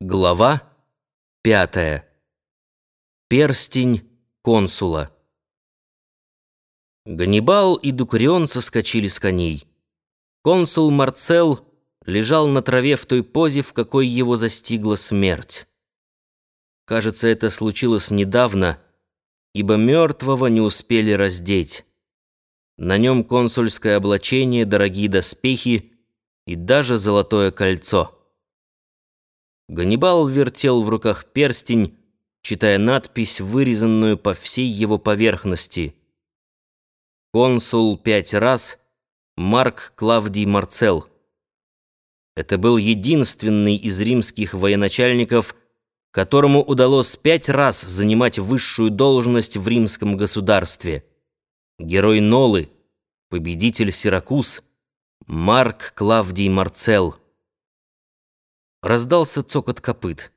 Глава пятая. Перстень консула. Ганнибал и Дукарион соскочили с коней. Консул Марцел лежал на траве в той позе, в какой его застигла смерть. Кажется, это случилось недавно, ибо мертвого не успели раздеть. На нем консульское облачение, дорогие доспехи и даже золотое кольцо. Ганнибал вертел в руках перстень, читая надпись, вырезанную по всей его поверхности. «Консул пять раз, Марк Клавдий Марцел». Это был единственный из римских военачальников, которому удалось пять раз занимать высшую должность в римском государстве. Герой Нолы, победитель Сиракуз, Марк Клавдий Марцел. Раздался цокот копыт.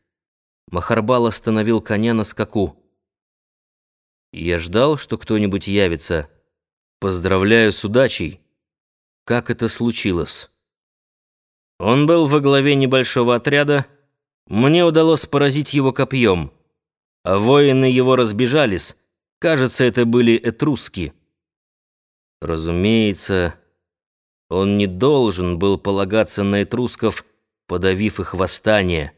Махарбал остановил коня на скаку. Я ждал, что кто-нибудь явится. Поздравляю с удачей. Как это случилось? Он был во главе небольшого отряда. Мне удалось поразить его копьем. А воины его разбежались. Кажется, это были этруски. Разумеется, он не должен был полагаться на этрусков, подавив их восстание.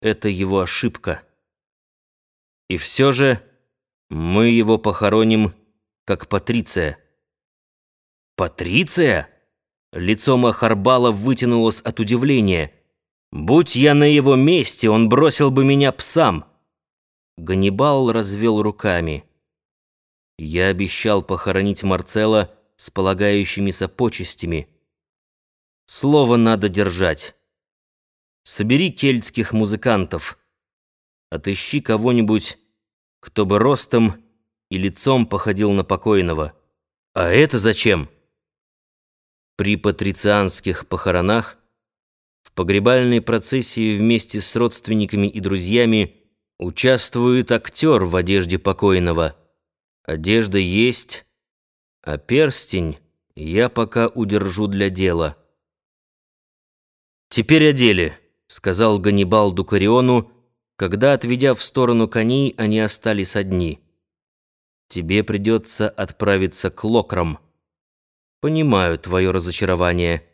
Это его ошибка. И все же мы его похороним как Патриция. Патриция? Лицо Махарбала вытянулось от удивления. Будь я на его месте, он бросил бы меня псам. Ганнибал развел руками. Я обещал похоронить Марцела с полагающимися почестями. Слово надо держать. Собери кельтских музыкантов. Отыщи кого-нибудь, кто бы ростом и лицом походил на покойного. А это зачем? При патрицианских похоронах в погребальной процессии вместе с родственниками и друзьями участвует актер в одежде покойного. Одежда есть, а перстень я пока удержу для дела. Теперь о деле сказал Ганнибал Дукариону, когда, отведя в сторону коней, они остались одни. «Тебе придется отправиться к локрам. Понимаю твое разочарование.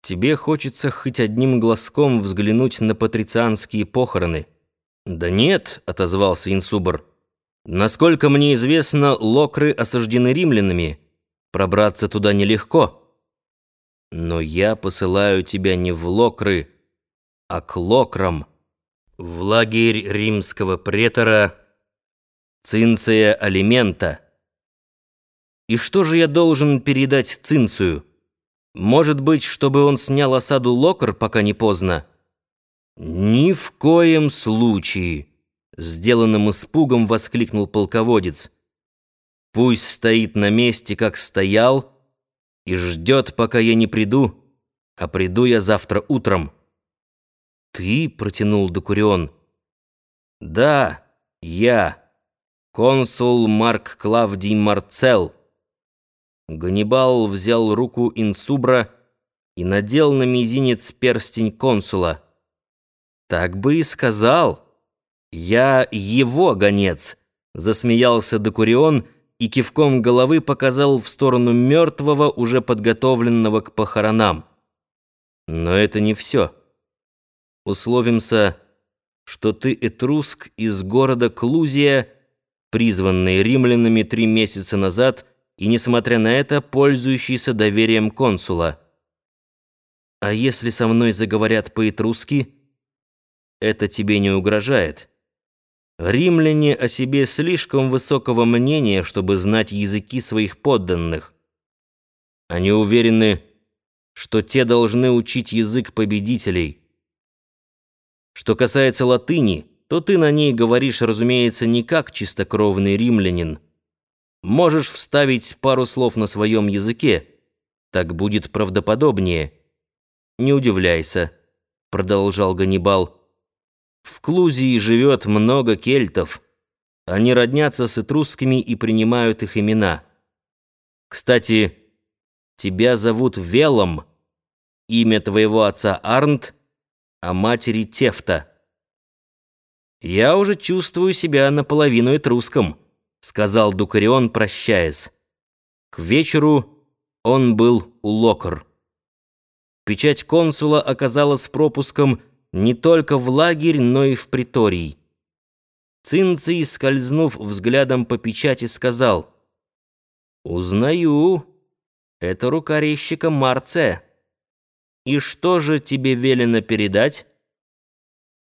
Тебе хочется хоть одним глазком взглянуть на патрицианские похороны». «Да нет», — отозвался Инсубр. «Насколько мне известно, локры осаждены римлянами. Пробраться туда нелегко». «Но я посылаю тебя не в локры», к локрам, в лагерь римского претора Цинция Алимента. И что же я должен передать Цинцию? Может быть, чтобы он снял осаду Локр, пока не поздно? Ни в коем случае, сделанным испугом воскликнул полководец. Пусть стоит на месте, как стоял, и ждет, пока я не приду, а приду я завтра утром. «Ты?» — протянул Докурион. «Да, я, консул Марк Клавдий Марцел». Ганнибал взял руку Инсубра и надел на мизинец перстень консула. «Так бы и сказал. Я его гонец», — засмеялся Докурион и кивком головы показал в сторону мертвого, уже подготовленного к похоронам. «Но это не все». Условимся, что ты этруск из города Клузия, призванный римлянами три месяца назад и, несмотря на это, пользующийся доверием консула. А если со мной заговорят по-этрусски, это тебе не угрожает. Римляне о себе слишком высокого мнения, чтобы знать языки своих подданных. Они уверены, что те должны учить язык победителей – что касается латыни, то ты на ней говоришь, разумеется, не как чистокровный римлянин. Можешь вставить пару слов на своем языке. Так будет правдоподобнее. Не удивляйся, продолжал Ганнибал. В Клузии живет много кельтов. Они роднятся с этрусскими и принимают их имена. Кстати, тебя зовут Велом. Имя твоего отца Арнт — о матери Тефта. «Я уже чувствую себя наполовину этруском», — сказал Дукарион, прощаясь. К вечеру он был у Локр. Печать консула оказалась пропуском не только в лагерь, но и в приторий. Цинций, скользнув взглядом по печати, сказал, «Узнаю. Это рука резчика Марция. И что же тебе велено передать?»